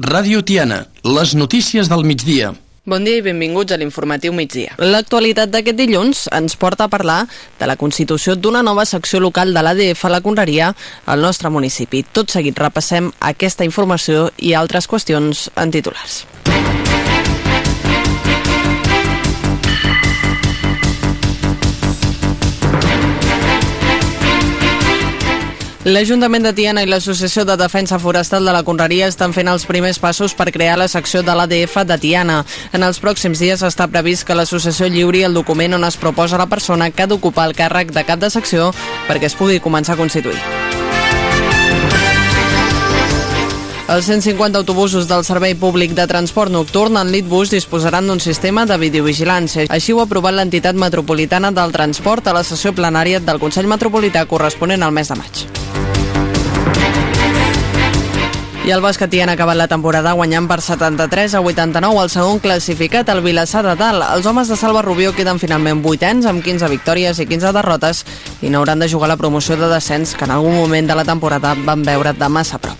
Ràdio Tiana, les notícies del migdia. Bon dia i benvinguts a l'informatiu migdia. L'actualitat d'aquest dilluns ens porta a parlar de la constitució d'una nova secció local de l'ADF a la Conreria al nostre municipi. Tot seguit repassem aquesta informació i altres qüestions en titulars. L'Ajuntament de Tiana i l'Associació de Defensa Forestal de la Conreria estan fent els primers passos per crear la secció de l'ADF de Tiana. En els pròxims dies està previst que l'associació lliuri el document on es proposa la persona que ha d'ocupar el càrrec de cap de secció perquè es pugui començar a constituir. Els 150 autobusos del Servei Públic de Transport Nocturn en Litbus disposaran d'un sistema de videovigilància. Així ho ha aprovat l'entitat metropolitana del transport a la sessió plenària del Consell Metropolità corresponent al mes de maig. I el basquetí han acabat la temporada guanyant per 73 a 89 el segon classificat, el Vilassar de Dalt. Els homes de Salva Rubió queden finalment vuitens amb 15 victòries i 15 derrotes i no hauran de jugar la promoció de descens que en algun moment de la temporada van veure de massa prop.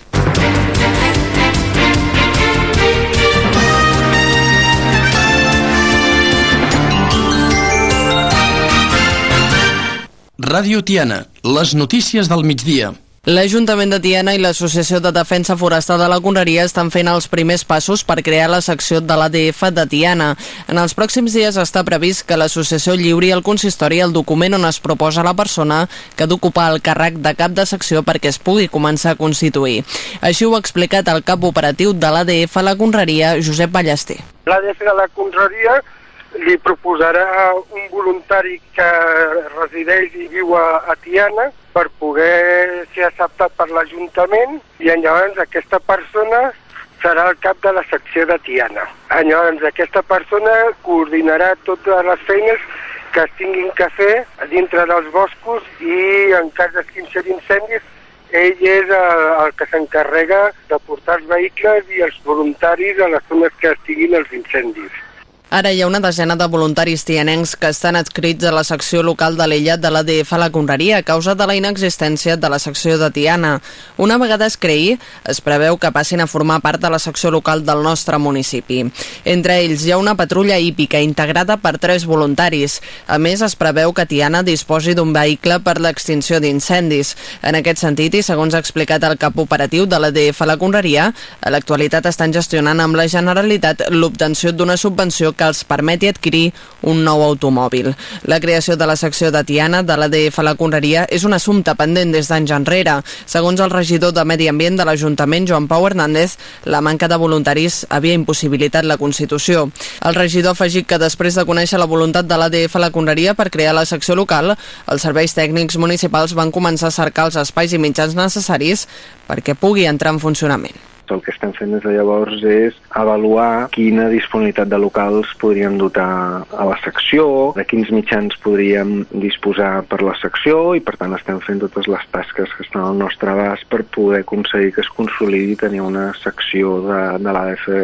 Ràdio Tiana, les notícies del migdia. L'Ajuntament de Tiana i l'Associació de Defensa Forestal de la Conreria estan fent els primers passos per crear la secció de l'ADF de Tiana. En els pròxims dies està previst que l'associació lliuri al consistori el document on es proposa la persona que ha d'ocupar el càrrec de cap de secció perquè es pugui començar a constituir. Així ho ha explicat el cap operatiu de l'ADF a la Conreria, Josep Ballester. L'ADF de la Conreria li proposarà un voluntari que resideix i viu a, a Tiana per poder ser acceptat per l'Ajuntament i llavors aquesta persona serà el cap de la secció de Tiana. Llavors aquesta persona coordinarà totes les feines que es tinguin que fer dintre dels boscos i en cas d'extinció d'incendis ell és el, el que s'encarrega de portar els vehicles i els voluntaris a les zones que estiguin els incendis. Ara hi ha una desena de voluntaris tianencs que estan adscrits a la secció local de l'Ella de l'ADF a la Conreria a causa de la inexistència de la secció de Tiana. Una vegada es creï, es preveu que passin a formar part de la secció local del nostre municipi. Entre ells hi ha una patrulla hípica integrada per tres voluntaris. A més, es preveu que Tiana disposi d'un vehicle per l'extinció d'incendis. En aquest sentit, i segons ha explicat el cap operatiu de l'ADF a la Conreria, a l'actualitat estan gestionant amb la Generalitat l'obtenció d'una subvenció que els permeti adquirir un nou automòbil. La creació de la secció de Tiana de l'ADF la Conreria és un assumpte pendent des d'anys enrere. Segons el regidor de Medi Ambient de l'Ajuntament, Joan Pau Hernández, la manca de voluntaris havia impossibilitat la Constitució. El regidor ha afegit que després de conèixer la voluntat de l'ADF la Conreria per crear la secció local, els serveis tècnics municipals van començar a cercar els espais i mitjans necessaris perquè pugui entrar en funcionament el que estem fent des de llavors és avaluar quina disponibilitat de locals podríem dotar a la secció, de quins mitjans podríem disposar per la secció i per tant estem fent totes les tasques que estan al nostre abast per poder aconseguir que es consolidi tenir una secció de, de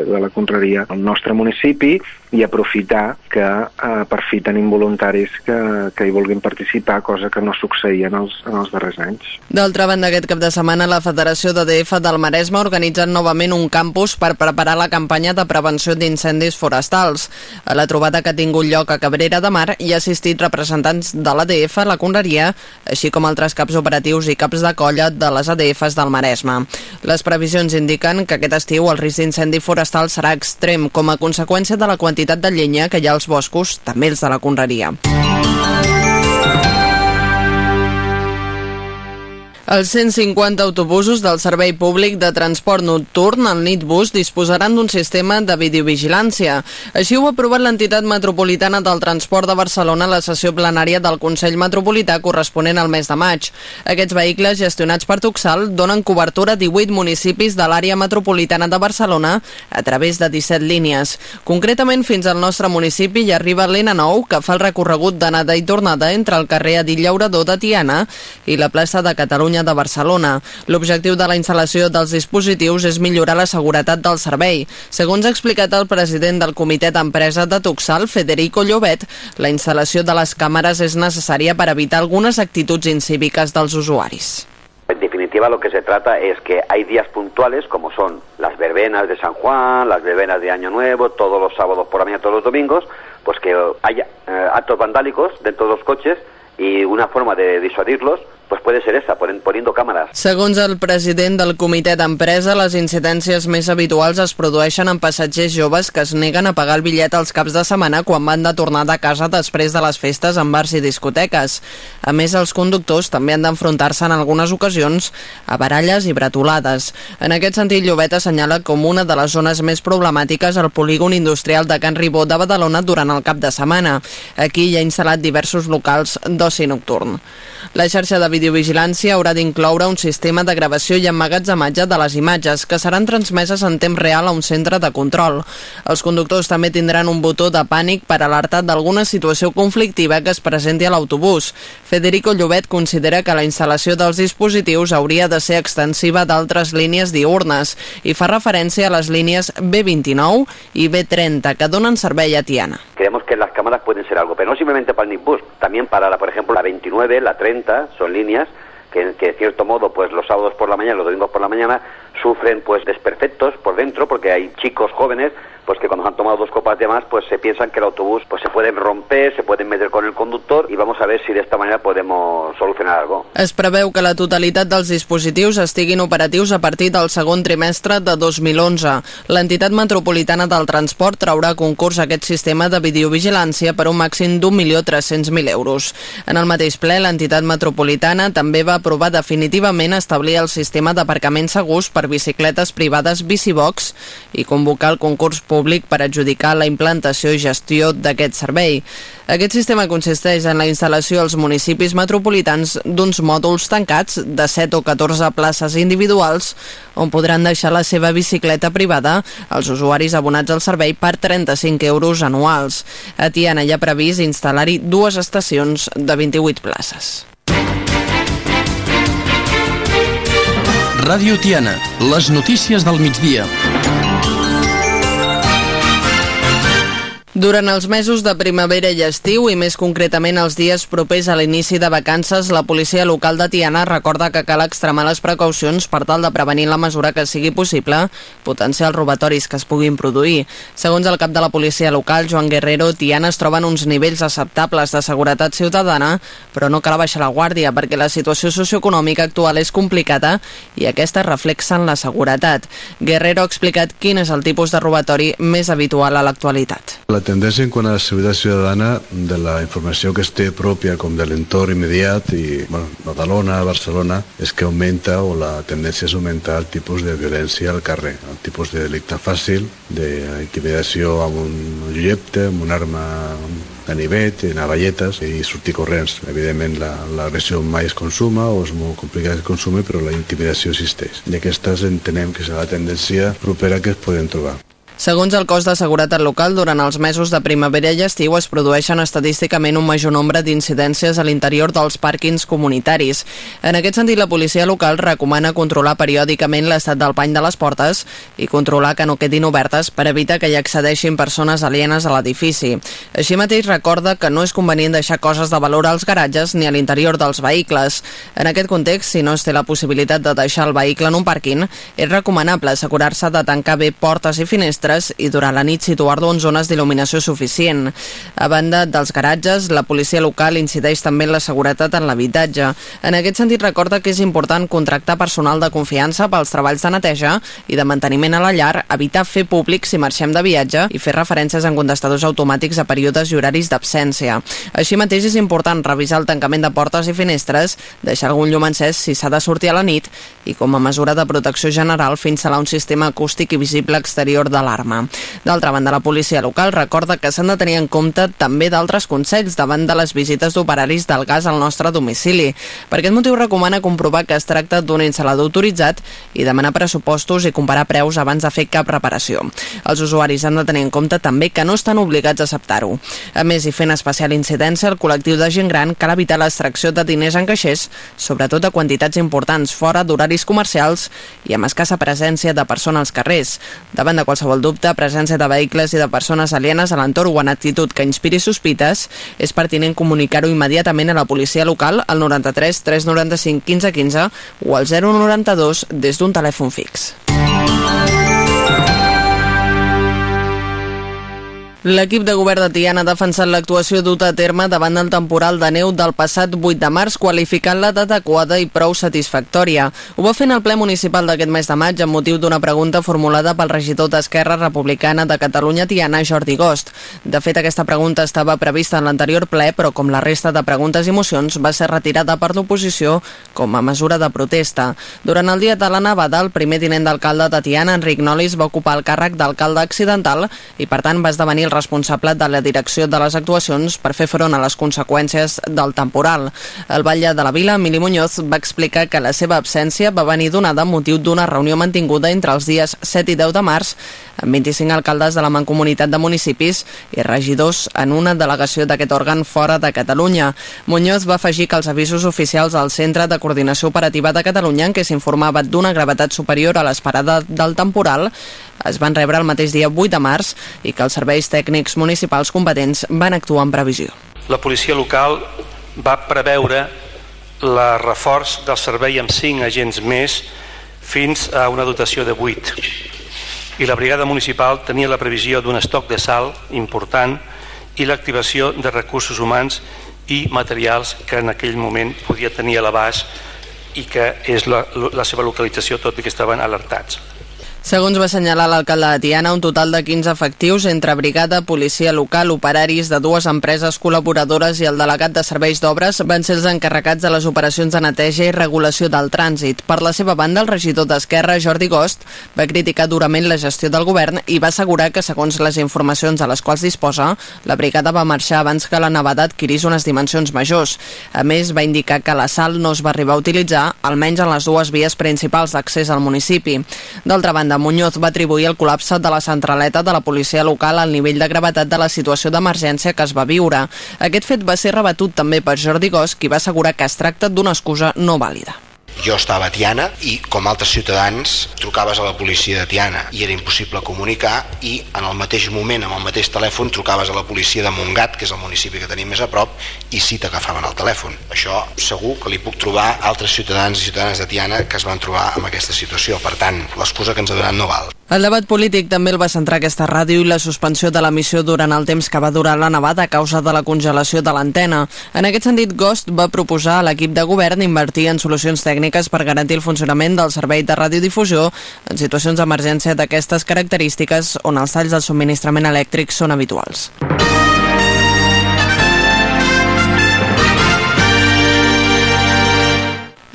de la Conreria al nostre municipi i aprofitar que eh, per fi tenim voluntaris que, que hi vulguin participar, cosa que no succeïa en els, en els darrers anys. D'altra banda, aquest cap de setmana la Federació de DF del Maresme ha organitzat novament un campus per preparar la campanya de prevenció d'incendis forestals. A la trobada que ha tingut lloc a Cabrera de Mar hi ha assistit representants de l'ADF, la Conreria, així com altres caps operatius i caps de colla de les ADFs del Maresme. Les previsions indiquen que aquest estiu el risc d'incendi forestal serà extrem com a conseqüència de la quantitat quantitat de llenya que hi ha als boscos, també els de la conreria. Els 150 autobusos del Servei Públic de Transport Nocturn, el Nitbus, disposaran d'un sistema de videovigilància. Així ho ha aprovat l'entitat metropolitana del transport de Barcelona a la sessió plenària del Consell Metropolità corresponent al mes de maig. Aquests vehicles, gestionats per Tuxal, donen cobertura a 18 municipis de l'àrea metropolitana de Barcelona a través de 17 línies. Concretament, fins al nostre municipi hi arriba l'N9, que fa el recorregut d'anada i tornada entre el carrer Adil Llaurador de Tiana i la plaça de Catalunya Catalunya de Barcelona. L'objectiu de la instal·lació dels dispositius és millorar la seguretat del servei. Segons ha explicat el president del comitè d'empresa de Tuxal, Federico Llobet, la instal·lació de les càmeres és necessària per evitar algunes actituds incíviques dels usuaris. En definitiva, lo que se trata es que hay días puntuales como son las verbenas de San Juan, las verbenas de Año Nuevo, todos los sábados por la mañana, todos los domingos, pues que haya eh, actos vandálicos dentro de los coches y una forma de disuadirlos pues puede ser esa, poniendo càmeres. Segons el president del comitè d'empresa, les incidències més habituals es produeixen en passatgers joves que es neguen a pagar el bitllet als caps de setmana quan van de tornar de casa després de les festes en bars i discoteques. A més, els conductors també han d'enfrontar-se en algunes ocasions a baralles i bretolades. En aquest sentit, Llobet assenyala com una de les zones més problemàtiques el polígon industrial de Can Ribó de Badalona durant el cap de setmana. Aquí hi ha instal·lat diversos locals d'oci nocturn. La xarxa de videovigilància haurà d'incloure un sistema de gravació i emmagatzematge de les imatges que seran transmeses en temps real a un centre de control. Els conductors també tindran un botó de pànic per alertar d'alguna situació conflictiva que es presenti a l'autobús. Federico Llobet considera que la instal·lació dels dispositius hauria de ser extensiva d'altres línies diurnes i fa referència a les línies B29 i B30 que donen servei a Tiana. Creemos que las cámaras pueden ser algo, pero no simplemente para el Nipbus, también para, la, por ejemplo, la 29, la 30, son líneas que, que, de cierto modo, pues los sábados por la mañana, los domingos por la mañana, sufren pues desperfectos por dentro, porque hay chicos jóvenes pues que cuando han tomado dos copas de más, pues se piensan que el autobús pues se pueden romper, se pueden meter con el conductor y vamos a ver si de esta manera podemos solucionar algo. Es preveu que la totalitat dels dispositius estiguin operatius a partir del segon trimestre de 2011. L'entitat metropolitana del transport traurà a concurs aquest sistema de videovigilància per un màxim d'1.300.000 euros. En el mateix ple, l'entitat metropolitana també va aprovar definitivament establir el sistema d'aparcament segurs per bicicletes privades Bicibox i convocar el concurs públic públic per adjudicar la implantació i gestió d'aquest servei. Aquest sistema consisteix en la instal·lació als municipis metropolitans d'uns mòduls tancats de 7 o 14 places individuals on podran deixar la seva bicicleta privada als usuaris abonats al servei per 35 euros anuals. A Tiana hi ha previst instal·lar-hi dues estacions de 28 places. Ràdio Tiana, les notícies del migdia. Durant els mesos de primavera i estiu, i més concretament els dies propers a l'inici de vacances, la policia local de Tiana recorda que cal extremar les precaucions per tal de prevenir la mesura que sigui possible potenciar els robatoris que es puguin produir. Segons el cap de la policia local, Joan Guerrero, Tiana es troba en uns nivells acceptables de seguretat ciutadana, però no cal baixar la guàrdia perquè la situació socioeconòmica actual és complicada i aquesta reflexa en la seguretat. Guerrero ha explicat quin és el tipus de robatori més habitual a l'actualitat. La tendència en quant a la seguretat ciutadana de la informació que es té pròpia com de l'entorn immediat i bueno, Badalona, Barcelona és que augmenta o la tendència és augmentar el tipus de violència al carrer, el tipus de delicte fàcil, d'intimidació amb un llepte, amb una arma ganivet, navalletes i sortir corrents. Evidentment l'agressió la, mai es consuma o és molt complicat que consumi, però la intimidació existeix. I aquestes entenem que serà la tendència propera que es poden trobar. Segons el cos de seguretat local, durant els mesos de primavera i estiu es produeixen estadísticament un major nombre d'incidències a l'interior dels pàrquings comunitaris. En aquest sentit, la policia local recomana controlar periòdicament l'estat del pany de les portes i controlar que no quedin obertes per evitar que hi accedeixin persones alienes a l'edifici. Així mateix recorda que no és convenient deixar coses de valor als garatges ni a l'interior dels vehicles. En aquest context, si no es té la possibilitat de deixar el vehicle en un pàrquing, és recomanable assegurar-se de tancar bé portes i finestres finestres i durant la nit situar-lo en zones d'il·luminació suficient. A banda dels garatges, la policia local incideix també en la seguretat en l'habitatge. En aquest sentit, recorda que és important contractar personal de confiança pels treballs de neteja i de manteniment a la llar, evitar fer públic si marxem de viatge i fer referències en contestadors automàtics a períodes i horaris d'absència. Així mateix és important revisar el tancament de portes i finestres, deixar algun llum encès si s'ha de sortir a la nit i com a mesura de protecció general fins instal·lar un sistema acústic i visible exterior de l'alarma alarma. D'altra banda, la policia local recorda que s'han de tenir en compte també d'altres consells davant de les visites d'operaris del gas al nostre domicili. Per aquest motiu recomana comprovar que es tracta d'un instal·lador autoritzat i demanar pressupostos i comparar preus abans de fer cap reparació. Els usuaris han de tenir en compte també que no estan obligats a acceptar-ho. A més, i fent especial incidència, el col·lectiu de gent gran cal evitar l'extracció de diners en caixers, sobretot a quantitats importants fora d'horaris comercials i amb escassa presència de persones als carrers. Davant de qualsevol dubte presència de vehicles i de persones alienes a l'entorn o en actitud que inspiri sospites, és pertinent comunicar-ho immediatament a la policia local al 93 395 15 15 o al 092 des d'un telèfon fix. L'equip de govern de Tiana ha defensat l'actuació duta a terme davant del temporal de neu del passat 8 de març, qualificant-la d'adequada i prou satisfactòria. Ho va fer en el ple municipal d'aquest mes de maig amb motiu d'una pregunta formulada pel regidor d'Esquerra Republicana de Catalunya Tiana, Jordi Gost. De fet, aquesta pregunta estava prevista en l'anterior ple, però com la resta de preguntes i mocions, va ser retirada per l'oposició com a mesura de protesta. Durant el dia de la nevada, el primer tinent d'alcalde de Tiana, Enric Nolis, va ocupar el càrrec d'alcalde accidental i, per tant, va esdevenir el responsable de la direcció de les actuacions per fer front a les conseqüències del temporal. El batlle de la vila, Emili Muñoz, va explicar que la seva absència va venir donada amb motiu d'una reunió mantinguda entre els dies 7 i 10 de març amb 25 alcaldes de la Mancomunitat de Municipis i regidors en una delegació d'aquest òrgan fora de Catalunya. Muñoz va afegir que els avisos oficials al Centre de Coordinació Operativa de Catalunya en què s'informava d'una gravetat superior a l'esperada del temporal es van rebre el mateix dia 8 de març i que els serveis tècnics municipals competents van actuar en previsió. La policia local va preveure la reforç del servei amb 5 agents més fins a una dotació de 8 i la brigada municipal tenia la previsió d'un estoc de sal important i l'activació de recursos humans i materials que en aquell moment podia tenir a l'abast i que és la, la seva localització tot i que estaven alertats. Segons va assenyalar l'alcalde de Tiana, un total de 15 efectius entre brigada, policia local, operaris de dues empreses col·laboradores i el delegat de serveis d'obres van ser els encarregats de les operacions de neteja i regulació del trànsit. Per la seva banda, el regidor d'Esquerra, Jordi Gost, va criticar durament la gestió del govern i va assegurar que, segons les informacions a les quals disposa, la brigada va marxar abans que la nevada adquirís unes dimensions majors. A més, va indicar que la sal no es va arribar a utilitzar, almenys en les dues vies principals d'accés al municipi. D'altra banda, Muñoz va atribuir el col·lapse de la centraleta de la policia local al nivell de gravetat de la situació d'emergència que es va viure. Aquest fet va ser rebatut també per Jordi Gos, qui va assegurar que es tracta d'una excusa no vàlida. Jo estava a Tiana i, com altres ciutadans, trucaves a la policia de Tiana i era impossible comunicar i en el mateix moment, amb el mateix telèfon, trucaves a la policia de Montgat, que és el municipi que tenim més a prop, i sí t'agafaven el telèfon. Això segur que li puc trobar altres ciutadans i ciutadanes de Tiana que es van trobar amb aquesta situació. Per tant, l'excusa que ens ha donat no val. El debat polític també el va centrar aquesta ràdio i la suspensió de l'emissió durant el temps que va durar la nevada a causa de la congelació de l'antena. En aquest sentit, Ghost va proposar a l'equip de govern invertir en solucions tècniques per garantir el funcionament del servei de radiodifusió en situacions d'emergència d'aquestes característiques on els talls del subministrament elèctric són habituals.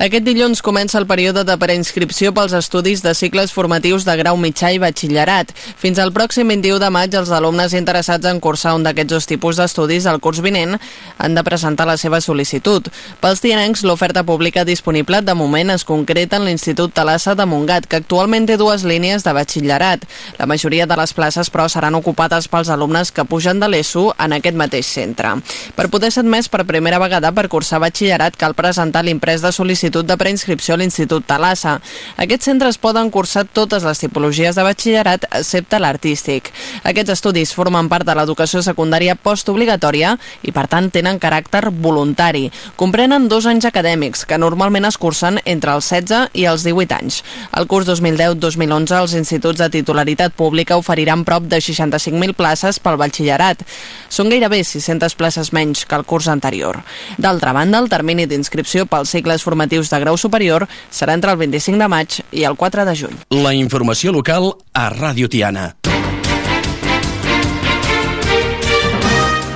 Aquest dilluns comença el període de preinscripció pels estudis de cicles formatius de grau mitjà i batxillerat. Fins al pròxim 21 de maig, els alumnes interessats en cursar un d'aquests dos tipus d'estudis al curs vinent han de presentar la seva sol·licitud. Pels tianencs, l'oferta pública disponible de moment es concreta en l'Institut Talassa de Montgat, que actualment té dues línies de batxillerat. La majoria de les places, però, seran ocupades pels alumnes que pugen de l'ESO en aquest mateix centre. Per poder ser admès per primera vegada per cursar batxillerat, cal presentar l'imprès de sol·licitud sol·licitud de preinscripció a l'Institut Talassa. Aquests centres poden cursar totes les tipologies de batxillerat, excepte l'artístic. Aquests estudis formen part de l'educació secundària postobligatòria i, per tant, tenen caràcter voluntari. Comprenen dos anys acadèmics, que normalment es cursen entre els 16 i els 18 anys. El curs 2010-2011, els instituts de titularitat pública oferiran prop de 65.000 places pel batxillerat. Són gairebé 600 places menys que el curs anterior. D'altra banda, el termini d'inscripció pels cicles formatius formatius de grau superior serà entre el 25 de maig i el 4 de juny. La informació local a Ràdio Tiana.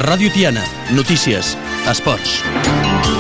Ràdio Tiana, notícies, esports.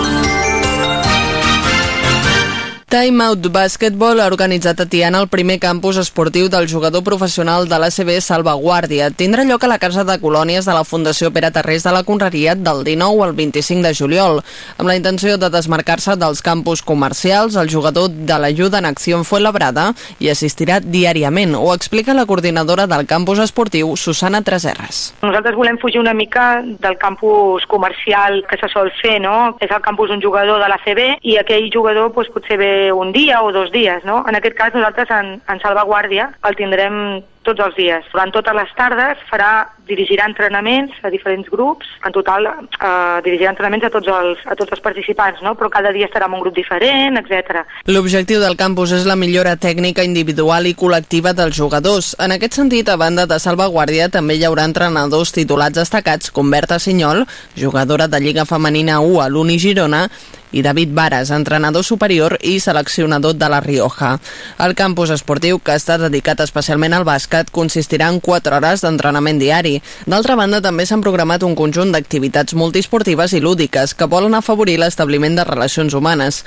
Time Out Basketball ha organitzat a Tiana el primer campus esportiu del jugador professional de l'ACB Salvaguàrdia. Tindrà lloc a la Casa de Colònies de la Fundació Pere Terrés de la Conreria del 19 al 25 de juliol. Amb la intenció de desmarcar-se dels campus comercials, el jugador de l'Ajuda en Acció en Fuenlabrada hi assistirà diàriament. Ho explica la coordinadora del campus esportiu, Susana Treserres. Nosaltres volem fugir una mica del campus comercial que se sol fer, no? És el campus un jugador de l'ACB i aquell jugador doncs, potser ve un dia o dos dies, no? En aquest cas nosaltres en, en salvaguàrdia el tindrem tots els dies. Durant totes les tardes farà dirigirà entrenaments a diferents grups, en total eh, dirigirà entrenaments a tots els, a tots els participants, no? però cada dia estarà en un grup diferent, etc. L'objectiu del campus és la millora tècnica individual i col·lectiva dels jugadors. En aquest sentit, a banda de salvaguàrdia, també hi haurà entrenadors titulats destacats com Berta Sinyol, jugadora de Lliga Femenina 1 a l'Uni Girona, i David Vares, entrenador superior i seleccionador de la Rioja. El campus esportiu, que està dedicat especialment al bàsquet, consistirà en 4 hores d'entrenament diari. D'altra banda, també s'han programat un conjunt d'activitats multisportives i lúdiques que volen afavorir l'establiment de relacions humanes.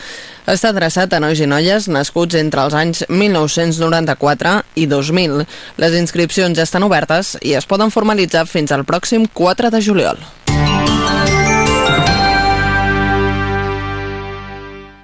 Està adreçat a nois i noies nascuts entre els anys 1994 i 2000. Les inscripcions ja estan obertes i es poden formalitzar fins al pròxim 4 de juliol.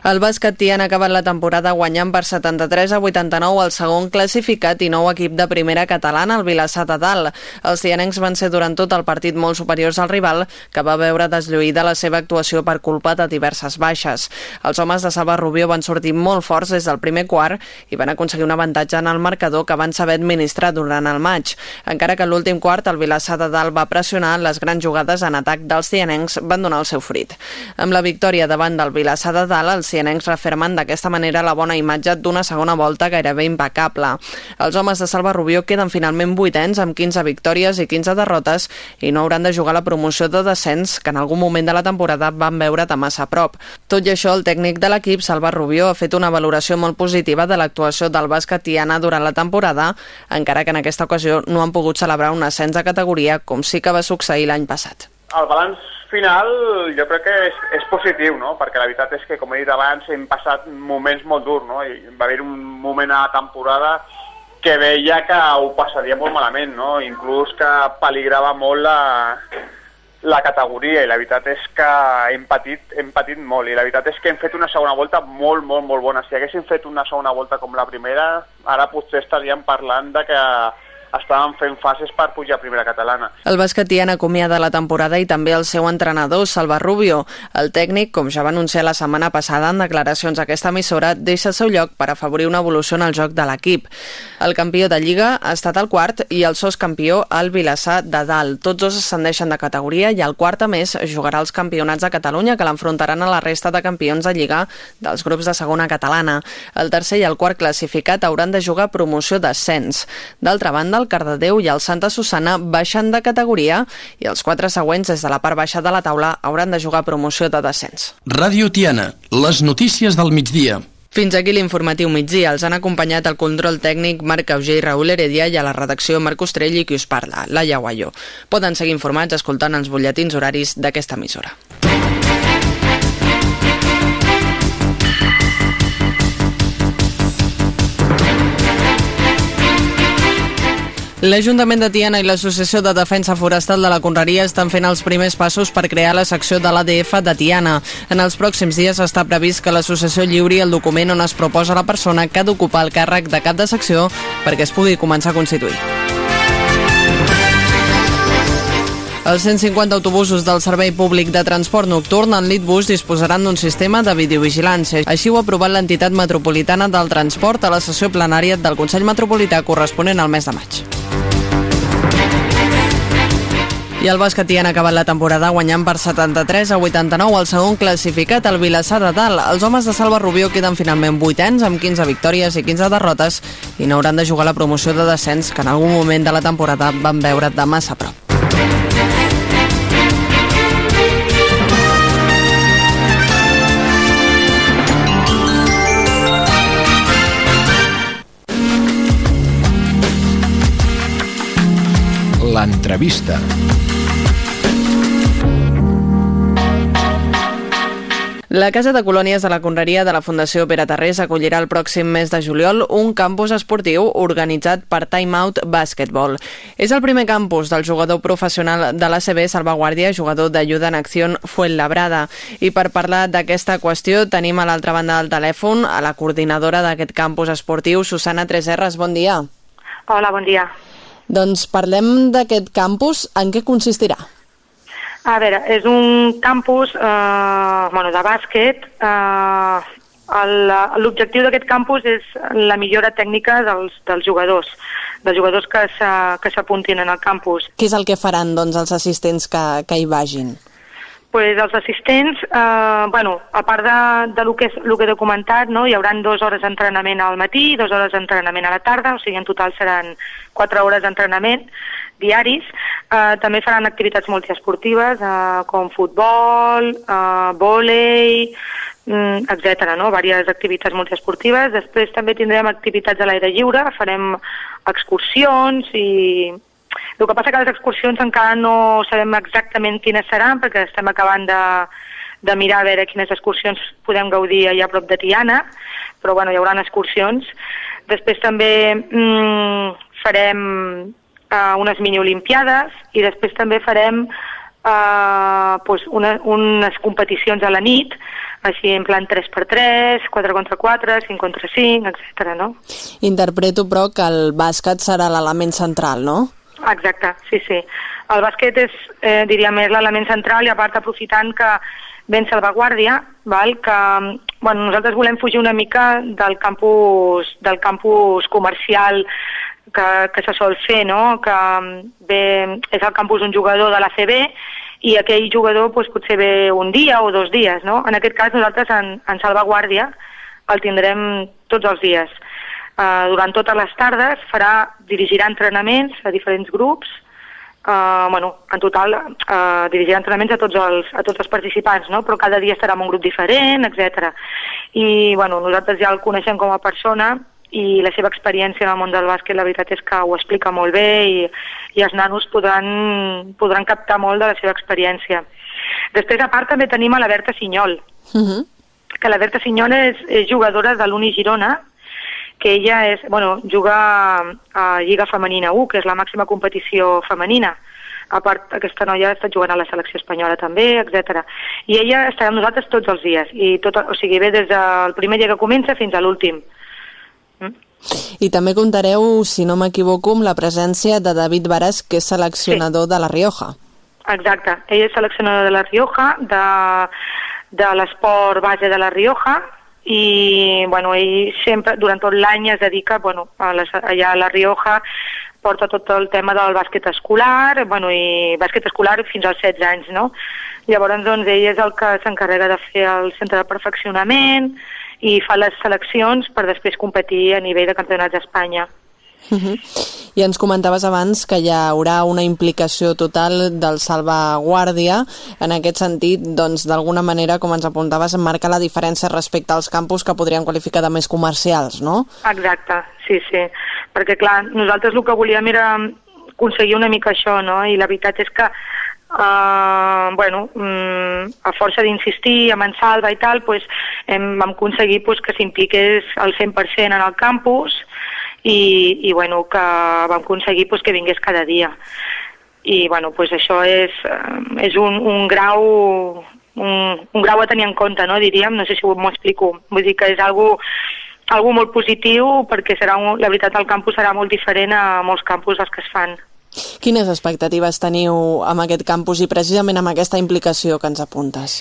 El bàsquet Tian ha acabat la temporada guanyant per 73 a 89 el segon classificat i nou equip de primera catalana, el Vilassar de Dalt. Els tianencs van ser durant tot el partit molt superiors al rival, que va veure deslluïda la seva actuació per culpa de diverses baixes. Els homes de Saba Rubio van sortir molt forts des del primer quart i van aconseguir un avantatge en el marcador que van saber administrar durant el maig. Encara que l'últim quart el Vilassar de Dalt va pressionar, les grans jugades en atac dels tianencs van donar el seu fruit. Amb la victòria davant del Vilassar de Dalt, els cianencs refermen d'aquesta manera la bona imatge d'una segona volta gairebé impecable. Els homes de Salva Rubió queden finalment vuitens amb 15 victòries i 15 derrotes i no hauran de jugar la promoció de descens que en algun moment de la temporada van veure de massa a prop. Tot i això, el tècnic de l'equip, Salva Rubió, ha fet una valoració molt positiva de l'actuació del bàsquet tiana durant la temporada, encara que en aquesta ocasió no han pogut celebrar un ascens de categoria com sí que va succeir l'any passat. El balanç final jo crec que és, és positiu, no? perquè la veritat és que, com he dit abans, hem passat moments molt durs. No? I va haver un moment a la temporada que veia que ho passaria molt malament, no? inclús que peligrava molt la, la categoria i la veritat és que hem patit, hem patit molt i la veritat és que hem fet una segona volta molt, molt, molt bona. Si haguéssim fet una segona volta com la primera, ara potser estaríem parlant de que estaven fent fases per pujar a primera catalana. El basquetian acomiada la temporada i també el seu entrenador, Salva Rubio. El tècnic, com ja va anunciar la setmana passada en declaracions a aquesta emissora, deixa el seu lloc per afavorir una evolució en el joc de l'equip. El campió de Lliga ha estat el quart i el sos campió, el Vilassar de Dalt. Tots dos ascendeixen de categoria i el quart, a més, jugarà els campionats de Catalunya que l'enfrontaran a la resta de campions de Lliga dels grups de segona catalana. El tercer i el quart classificat hauran de jugar promoció d'ascens. D'altra banda, el Cardedeu i el Santa Susana baixen de categoria i els quatre següents des de la part baixa de la taula hauran de jugar promoció de descens. Ràdio Tiana, les notícies del migdia. Fins aquí l'informatiu migdia. Els han acompanyat el control tècnic Marc Auger i Raül Heredia i a la redacció Marc Ostrell i qui us parla, la Guaió. Poden seguir informats escoltant els butlletins horaris d'aquesta emissora. L'Ajuntament de Tiana i l'Associació de Defensa Forestal de la Conreria estan fent els primers passos per crear la secció de l'ADF de Tiana. En els pròxims dies està previst que l'associació lliuri el document on es proposa la persona que ha d'ocupar el càrrec de cap de secció perquè es pugui començar a constituir. Els 150 autobusos del Servei Públic de Transport Nocturn en Litbus disposaran d'un sistema de videovigilància. Així ho ha aprovat l'entitat metropolitana del transport a la sessió plenària del Consell Metropolità corresponent al mes de maig. I el basquetí han acabat la temporada guanyant per 73 a 89 el segon classificat, el Vilassar de Dalt. Els homes de Salva Rubió queden finalment vuitens amb 15 victòries i 15 derrotes i no hauran de jugar la promoció de descens que en algun moment de la temporada van veure de massa prop. L'entrevista. La Casa de Colònies de la Conreria de la Fundació Pere Tarrés acollirà el pròxim mes de juliol un campus esportiu organitzat per Time Out Basketball. És el primer campus del jugador professional de l'ACB Salvaguàrdia, jugador d'Ajuda en Acció Fuenlabrada. I per parlar d'aquesta qüestió tenim a l'altra banda del telèfon a la coordinadora d'aquest campus esportiu, Susana Treserres. Bon dia. Hola, bon dia. Doncs parlem d'aquest campus. En què consistirà? A veure, és un campus eh, bueno, de bàsquet eh, l'objectiu d'aquest campus és la millora tècnica dels, dels jugadors, dels jugadors que s'apuntin en el campus. Què és el que faran doncs, els assistents que, que hi vagin? Pues els assistents, eh, bueno, a part de, de lo que, lo que he documentat, no, hi haurà dues hores d'entrenament al matí dues hores d'entrenament a la tarda, o sigui, en total seran quatre hores d'entrenament diaris. Eh, també faran activitats multiesportives, eh, com futbol, eh, vòlei, mm, etc. no? Vàries activitats multiesportives. Després també tindrem activitats a l'aire lliure, farem excursions i el que passa que les excursions encara no sabem exactament quines seran perquè estem acabant de, de mirar a veure quines excursions podem gaudir allà a prop de Tiana, però bueno, hi haurà excursions. Després també mm, farem uh, unes mini-olimpiades i després també farem uh, pues una, unes competicions a la nit, així en plan 3x3, 4 contra 4, 5 contra 5, etc. no? Interpreto, però, que el bàsquet serà l'element central, no? Exacte, sí, sí. El bàsquet és, eh, diríem, és l'element central i a part aprofitant que ben salvaguàrdia, val? que bueno, nosaltres volem fugir una mica del campus, del campus comercial que, que se sol fer, no? que bé, és el campus d'un jugador de la CB i aquell jugador doncs, potser ve un dia o dos dies. No? En aquest cas nosaltres en, en salvaguàrdia el tindrem tots els dies. Uh, durant totes les tardes farà, dirigirà entrenaments a diferents grups, uh, bueno, en total uh, dirigirà entrenaments a tots, els, a tots els participants, no? però cada dia estarà en un grup diferent, etc. I bueno, nosaltres ja el coneixem com a persona i la seva experiència en el món del bàsquet la veritat és que ho explica molt bé i, i els nanos podran, podran captar molt de la seva experiència. Després, a part, també tenim a la Berta Sinyol, Uh -huh. que la Berta Sinyol és, és jugadora de l'Uni Girona, que ella és, bueno, juga a Lliga Femenina 1, que és la màxima competició femenina. A part, aquesta noia està jugant a la selecció espanyola també, etc. I ella estarà amb nosaltres tots els dies, i tot, o sigui, ve des del primer dia que comença fins a l'últim. I també contareu, si no m'equivoco, amb la presència de David Varas, que és seleccionador sí. de la Rioja. Exacte, ell és seleccionador de la Rioja, de, de l'esport base de la Rioja, i bueno, ell sempre, durant tot l'any es dedica bueno, a les, allà a la Rioja porta tot el tema del bàsquet escolar bueno, i bàsquet escolar fins als 16 anys no? llavors doncs ell és el que s'encarrega de fer el centre de perfeccionament i fa les seleccions per després competir a nivell de campionats d'Espanya Uh -huh. I ens comentaves abans que hi haurà una implicació total del salvaguàrdia. En aquest sentit, doncs, d'alguna manera, com ens apuntaves, marca la diferència respecte als campus que podríem qualificar de més comercials, no? Exacte, sí, sí. Perquè, clar, nosaltres el que volíem era aconseguir una mica això, no? I la veritat és que Uh, bueno, mm, a força d'insistir amb en Salva i tal, pues, hem, vam aconseguir pues, que s'impliqués al 100% en el campus i, i bueno, que vam aconseguir pues, que vingués cada dia. I bueno, pues, això és, eh, és un, un grau un, un grau a tenir en compte, no, diríem, no sé si m'ho explico. Vull dir que és algo, algo molt positiu perquè serà un, la veritat el campus serà molt diferent a molts campus dels que es fan. Quines expectatives teniu amb aquest campus i precisament amb aquesta implicació que ens apuntes?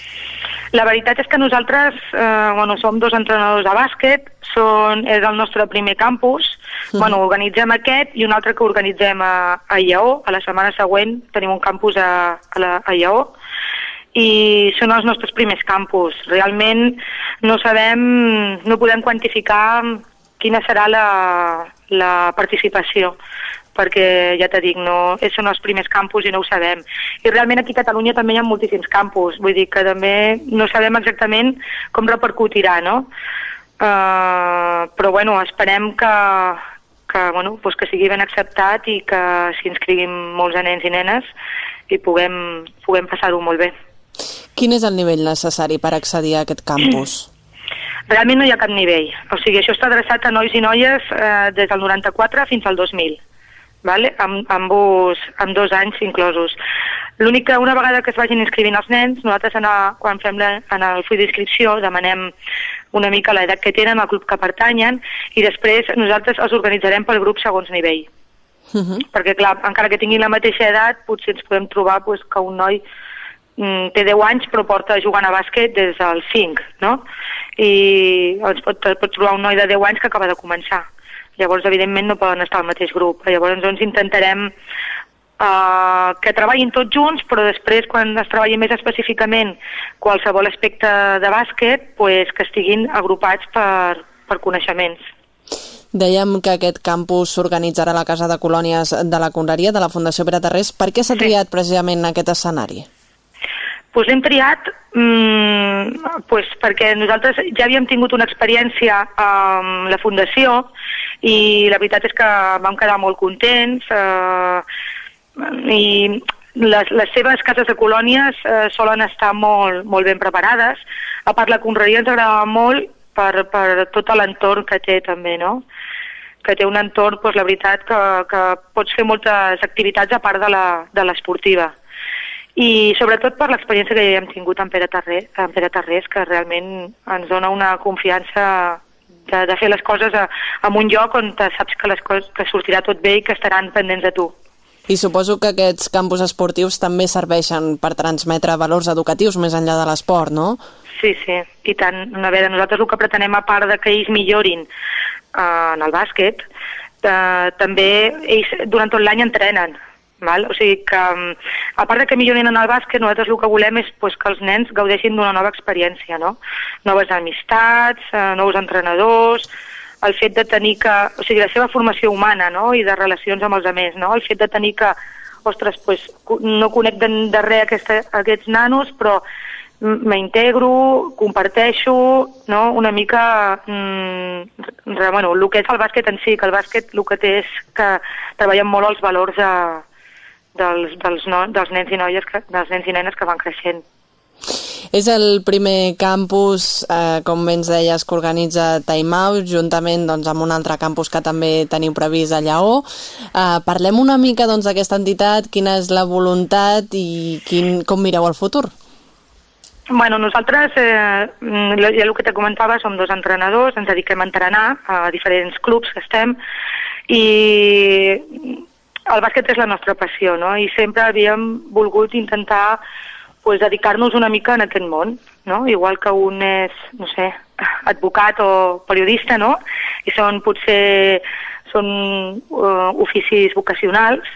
La veritat és que nosaltres eh, bueno, som dos entrenadors de bàsquet, són, és el nostre primer campus, mm. bueno, organitzem aquest i un altre que organitzem a, a Iaó, a la setmana següent tenim un campus a, a, la, a Iaó, i són els nostres primers campus. Realment no sabem, no podem quantificar quina serà la, la participació perquè ja t'he dit, no, són els primers campus i no ho sabem. I realment aquí a Catalunya també hi ha moltíssims campus, vull dir que també no sabem exactament com repercutirà, no? Uh, però bueno, esperem que, que, bueno, pues que sigui ben acceptat i que s'hi inscriguin molts nens i nenes i puguem, puguem passar-ho molt bé. Quin és el nivell necessari per accedir a aquest campus? Realment no hi ha cap nivell. O sigui, això està adreçat a nois i noies eh, des del 94 fins al 2000 vale? amb, amb, dos, amb dos anys inclosos. L'únic que una vegada que es vagin inscrivint els nens, nosaltres en el, quan fem la, en el full d'inscripció demanem una mica l'edat que tenen, el grup que pertanyen, i després nosaltres els organitzarem pel grup segons nivell. Uh -huh. Perquè, clar, encara que tinguin la mateixa edat, potser ens podem trobar pues, que un noi mm, té 10 anys però porta jugant a bàsquet des dels 5, no? I ens pot, pot trobar un noi de 10 anys que acaba de començar. Llavors, evidentment, no poden estar al mateix grup. Llavors, doncs, intentarem uh, que treballin tots junts, però després, quan es treballi més específicament qualsevol aspecte de bàsquet, pues, que estiguin agrupats per, per coneixements. Dèiem que aquest campus s'organitzarà a la Casa de Colònies de la Conreria de la Fundació Pere Tarrés. Per què s'ha triat precisament aquest escenari? Pues l'hem triat mmm, pues perquè nosaltres ja havíem tingut una experiència amb la Fundació i la veritat és que vam quedar molt contents eh, i les, les seves cases de colònies eh, solen estar molt, molt ben preparades. A part, la conreria ens agrada molt per, per tot l'entorn que té també, no? que té un entorn, doncs, la veritat, que, que pots fer moltes activitats a part de l'esportiva. I sobretot per l'experiència que ja hem tingut amb Pere, Tarrés, amb Pere Tarrés, que realment ens dona una confiança de, de fer les coses a, a un lloc on saps que, les coses, que sortirà tot bé i que estaran pendents de tu. I suposo que aquests campus esportius també serveixen per transmetre valors educatius més enllà de l'esport, no? Sí, sí, i tant. A veure, nosaltres el que pretenem, a part de que ells millorin eh, en el bàsquet, eh, també ells durant tot l'any entrenen. Val? O sigui que, mm, a part de que millorin en el bàsquet, nosaltres el que volem és pues, que els nens gaudeixin d'una nova experiència, no? Noves amistats, eh, nous entrenadors, el fet de tenir que... O sigui, la seva formació humana, no?, i de relacions amb els altres, no? El fet de tenir que, ostres, pues, no connecten de res aquesta, aquests nanos, però m'integro, comparteixo, no? una mica mm, bueno, el que és el bàsquet en si, que el bàsquet el que té és que treballem molt els valors de, dels, dels, no, dels nens i noies, que, dels nens i nenes que van creixent. És el primer campus, eh, com bé ens deies, que organitza Time Out, juntament doncs, amb un altre campus que també teniu previst a Lleó. Eh, parlem una mica doncs, d'aquesta doncs, entitat, quina és la voluntat i quin, com mireu el futur? Bueno, nosaltres, eh, ja el que te comentava, som dos entrenadors, ens dediquem a entrenar a diferents clubs que estem i el bàsquet és la nostra passió, no? I sempre havíem volgut intentar pues, dedicar-nos una mica en aquest món, no? Igual que un és, no sé, advocat o periodista, no? I són potser són uh, oficis vocacionals,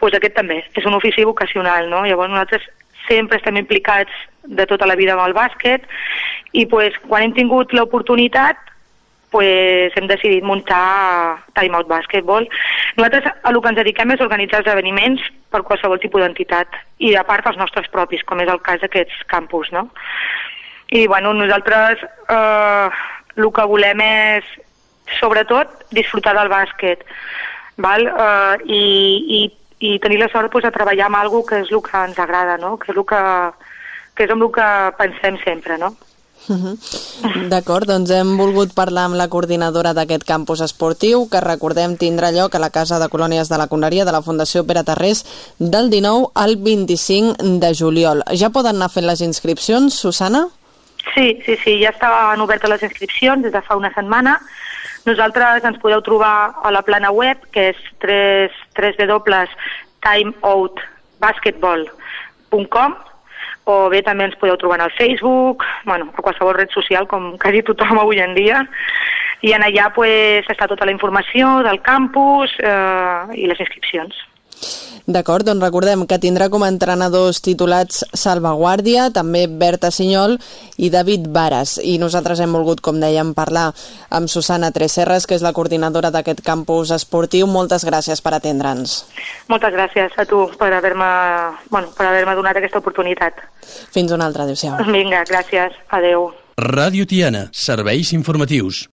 doncs aquest també és un ofici vocacional, no? Llavors nosaltres sempre estem implicats de tota la vida amb el bàsquet i pues, quan hem tingut l'oportunitat pues, hem decidit muntar Time Out Basketball. Nosaltres el que ens dediquem és organitzar esdeveniments per qualsevol tipus d'entitat i a part els nostres propis, com és el cas d'aquests campus. No? I bueno, nosaltres eh, el que volem és sobretot disfrutar del bàsquet val? Eh, i, i i tenir la sort pues, de treballar amb alguna que és el que ens agrada, no? que és el que, que és amb el que pensem sempre, no? D'acord, doncs hem volgut parlar amb la coordinadora d'aquest campus esportiu, que recordem tindrà lloc a la Casa de Colònies de la Coneria de la Fundació Pere Tarrés del 19 al 25 de juliol. Ja poden anar fent les inscripcions, Susana? Sí, sí, sí, ja estaven obertes les inscripcions des de fa una setmana. Nosaltres ens podeu trobar a la plana web, que és 3, www.timeoutbasketball.com o bé també ens podeu trobar al Facebook, bueno, a qualsevol red social, com quasi tothom avui en dia, i en allà pues, està tota la informació del campus eh, i les inscripcions. D'acord, doncs recordem que tindrà com a entrenadors titulats Salvaguàrdia, també Berta Sinyol i David Vares. I nosaltres hem volgut, com dèiem, parlar amb Susana Treserres, que és la coordinadora d'aquest campus esportiu. Moltes gràcies per atendre'ns. Moltes gràcies a tu per haver-me bueno, per haver donat aquesta oportunitat. Fins una altra, adéu-siau. Vinga, gràcies. Adéu. Ràdio Tiana, serveis informatius.